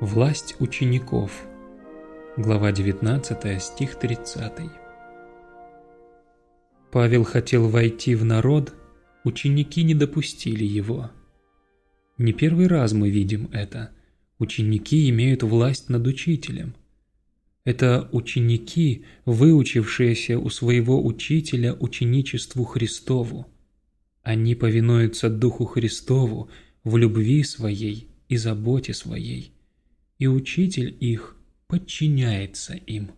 Власть учеников. Глава 19, стих 30. Павел хотел войти в народ, ученики не допустили его. Не первый раз мы видим это. Ученики имеют власть над учителем. Это ученики, выучившиеся у своего учителя ученичеству Христову. Они повинуются Духу Христову в любви своей и заботе своей и учитель их подчиняется им.